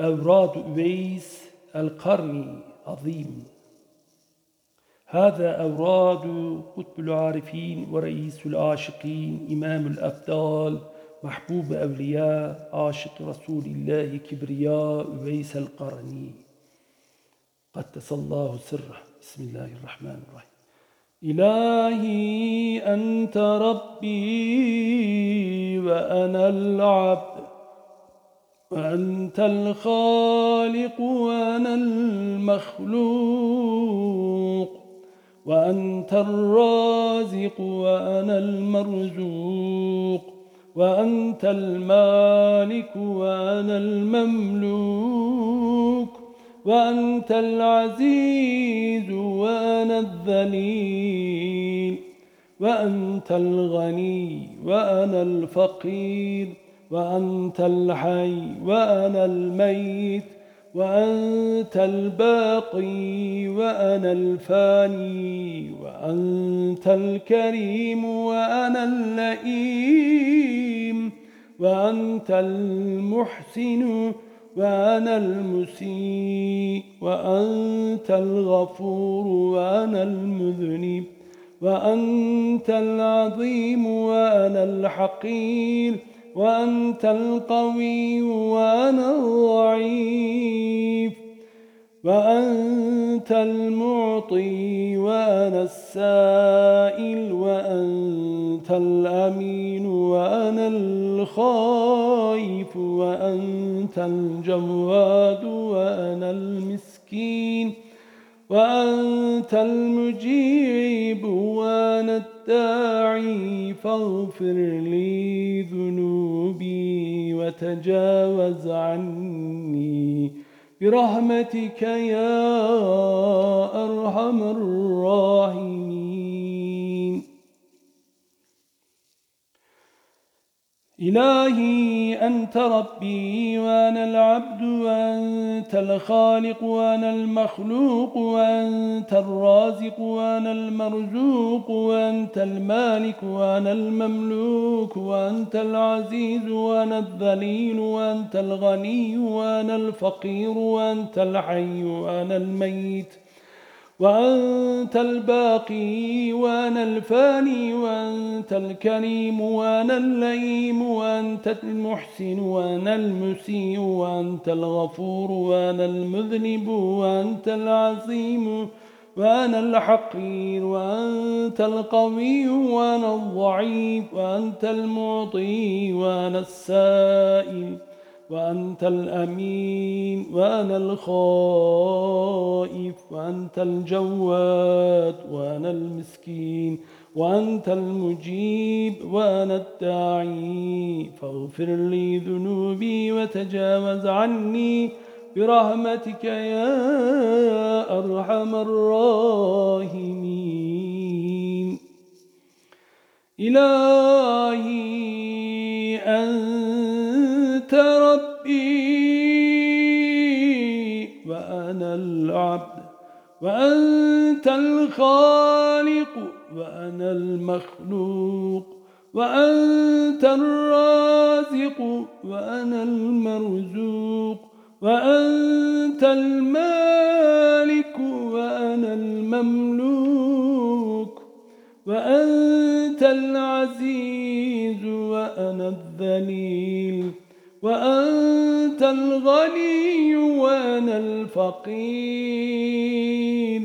أوراد أويس القرني عظيم هذا أوراد قطب العارفين ورئيس العاشقين إمام الأفضال محبوب أولياء عاشق رسول الله كبرياء أويس القرني قدس الله سره بسم الله الرحمن الرحيم. إلهي أنت ربي وأنا العبد وأنت الخالق وأنا المخلوق. وأنت الرازق وأنا المرزوق. وأنت المالك وأنا المملوك. وأنت العزيز وأنا الذليل. وأنت الغني وأنا الفقير. وأنت الحي وأنا الميت وأنت الباقي وأنا الفاني وأنت الكريم وأنا اللئيم وأنت المحسن وأنا المسيء وأنت الغفور وأنا المذنب وأنت العظيم وأنا الحقير وأنت القوي وأنا الضعيف. وأنت المعطي وأنا السائل. وأنت الأمين وأنا الخائف وأنت الجواد وأنا المسكين. وأنت المجيب وأنا الداعي فاغفر لي ذنوبي وتجاوز عني برحمتك يا أرحم الراحمين. إلهي أنت ربي وأنا العبد وأنت الخالق وأنا المخلوق وأنت الرازق وأنا المرزوق وأنت المالك وأنا المملوك وأنت العزيز وأنا الذليل وأنت الغني وأنا الفقير وأنت الحي وأنا الميت. وأنت الباقي وأنا الفاني وأنت الكريم وأنا اللئيم وأنت المحسن وأنا المسيء وأنت الغفور وأنا المذنب وأنت العظيم وأنا الحقير وأنت القوي وأنا الضعيف وأنت المعطي وأنا السائل وأنت الأمين وأنا الخائف وأنت الجواد وأنا المسكين وأنت المجيب وأنا الداعي فاغفر لي ذنوبي وتجاوز عني برحمتك يا أرحم الراحمين. إلهي أنت ربي وأنا العبد وأنت الخالق وأنا المخلوق وأنت الرازق وأنا المرزوق وأنت المالك وأنا المملوك وأنت العزيز وأنا الذليل. وأنت الغني وأنا الفقير.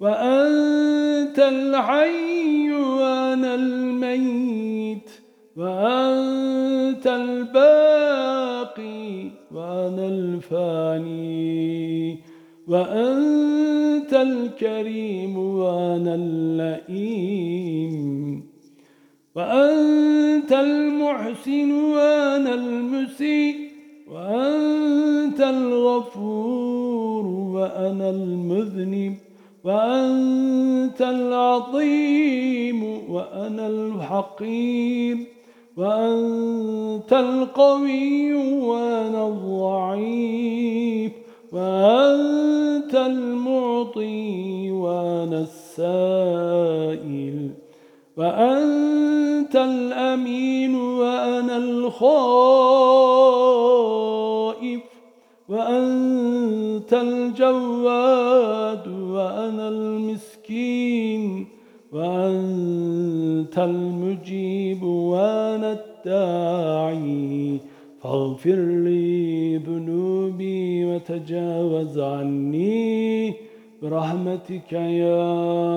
وأنت الحي وأنا الميت. وأنت الباقي وأنا الفاني. وأنت الكريم وأنا اللئيم. وأنت المحسن وأنا المسيء وأنت الغفور وأنا المذنب وأنت العظيم وأنا الحقير وأنت القوي وأنا الضعيف وأنت المعطي وأنا السائل. وأنت الأمين وأنا الخائف وأنت الجواد وأنا المسكين وأنت المجيب وأنا الداعي. فاغفر لي ذنوبي وتجاوز عني برحمتك يا